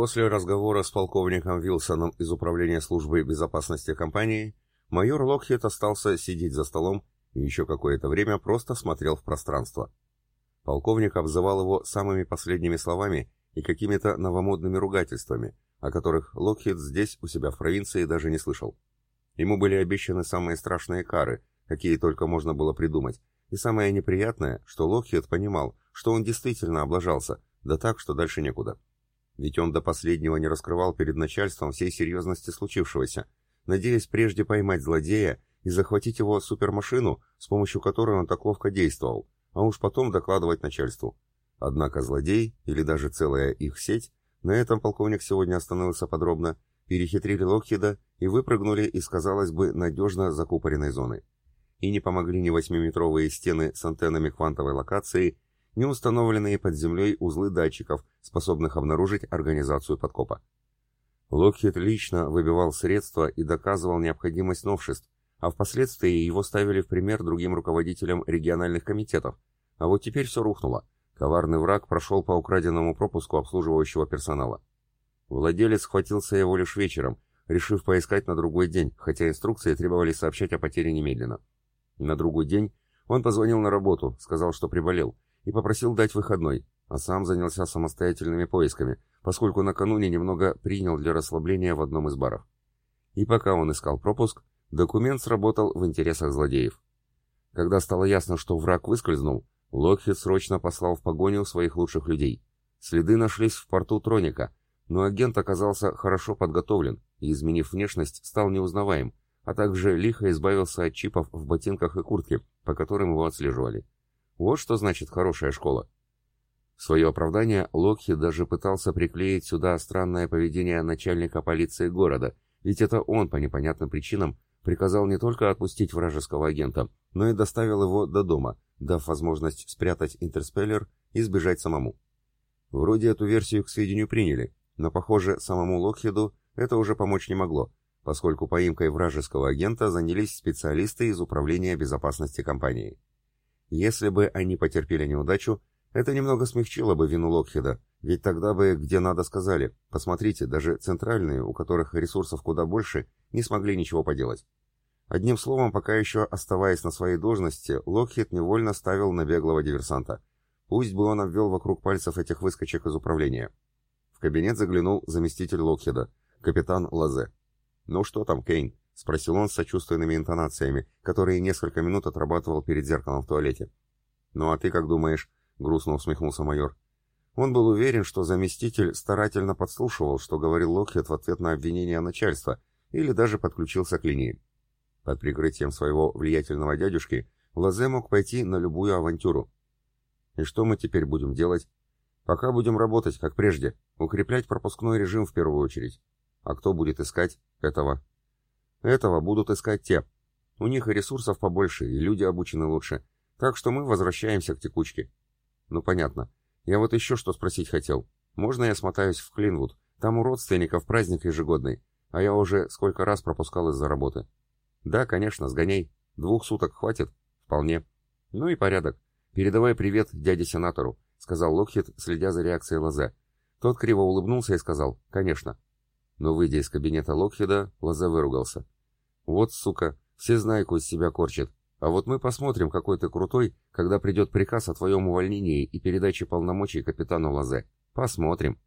После разговора с полковником Вилсоном из Управления службы безопасности компании, майор Локхит остался сидеть за столом и еще какое-то время просто смотрел в пространство. Полковник обзывал его самыми последними словами и какими-то новомодными ругательствами, о которых Локхит здесь, у себя в провинции, даже не слышал. Ему были обещаны самые страшные кары, какие только можно было придумать, и самое неприятное, что Локхит понимал, что он действительно облажался, да так, что дальше некуда. Ведь он до последнего не раскрывал перед начальством всей серьезности случившегося, надеясь прежде поймать злодея и захватить его супермашину, с помощью которой он так ловко действовал, а уж потом докладывать начальству. Однако злодей, или даже целая их сеть, на этом полковник сегодня остановился подробно, перехитрили Локхида и выпрыгнули из, казалось бы, надежно закупоренной зоны. И не помогли ни восьмиметровые стены с антеннами квантовой локации, ни установленные под землей узлы датчиков, способных обнаружить организацию подкопа. Локхид лично выбивал средства и доказывал необходимость новшеств, а впоследствии его ставили в пример другим руководителям региональных комитетов. А вот теперь все рухнуло. Коварный враг прошел по украденному пропуску обслуживающего персонала. Владелец схватился его лишь вечером, решив поискать на другой день, хотя инструкции требовали сообщать о потере немедленно. На другой день он позвонил на работу, сказал, что приболел, и попросил дать выходной, а сам занялся самостоятельными поисками, поскольку накануне немного принял для расслабления в одном из баров. И пока он искал пропуск, документ сработал в интересах злодеев. Когда стало ясно, что враг выскользнул, Локхит срочно послал в погоню своих лучших людей. Следы нашлись в порту Троника, но агент оказался хорошо подготовлен и, изменив внешность, стал неузнаваем, а также лихо избавился от чипов в ботинках и куртке, по которым его отслеживали. Вот что значит хорошая школа. В свое оправдание Локхи даже пытался приклеить сюда странное поведение начальника полиции города, ведь это он по непонятным причинам приказал не только отпустить вражеского агента, но и доставил его до дома, дав возможность спрятать интерспеллер и сбежать самому. Вроде эту версию к сведению приняли, но, похоже, самому Локхеду это уже помочь не могло, поскольку поимкой вражеского агента занялись специалисты из Управления безопасности компании. Если бы они потерпели неудачу, это немного смягчило бы вину Локхеда, ведь тогда бы где надо сказали, посмотрите, даже центральные, у которых ресурсов куда больше, не смогли ничего поделать. Одним словом, пока еще оставаясь на своей должности, Локхед невольно ставил на беглого диверсанта. Пусть бы он обвел вокруг пальцев этих выскочек из управления. В кабинет заглянул заместитель Локхеда, капитан Лазе. «Ну что там, Кейн?» — спросил он с сочувственными интонациями, которые несколько минут отрабатывал перед зеркалом в туалете. «Ну а ты как думаешь?» — грустно усмехнулся майор. Он был уверен, что заместитель старательно подслушивал, что говорил Локхед в ответ на обвинение начальства, или даже подключился к линии. Под прикрытием своего влиятельного дядюшки Лазе мог пойти на любую авантюру. И что мы теперь будем делать? Пока будем работать, как прежде, укреплять пропускной режим в первую очередь. А кто будет искать этого? Этого будут искать те. У них и ресурсов побольше, и люди обучены лучше. Так что мы возвращаемся к текучке. Ну понятно. Я вот еще что спросить хотел. Можно я смотаюсь в Клинвуд? Там у родственников праздник ежегодный, а я уже сколько раз пропускал из-за работы. Да, конечно, сгоняй. Двух суток хватит? Вполне. Ну и порядок. Передавай привет дяде-сенатору, сказал Локхит, следя за реакцией Лазе. Тот криво улыбнулся и сказал «Конечно». Но, выйдя из кабинета Локхида, Лазе выругался. «Вот, сука, все знайку из себя корчит. А вот мы посмотрим, какой ты крутой, когда придет приказ о твоем увольнении и передаче полномочий капитану Лазе. Посмотрим».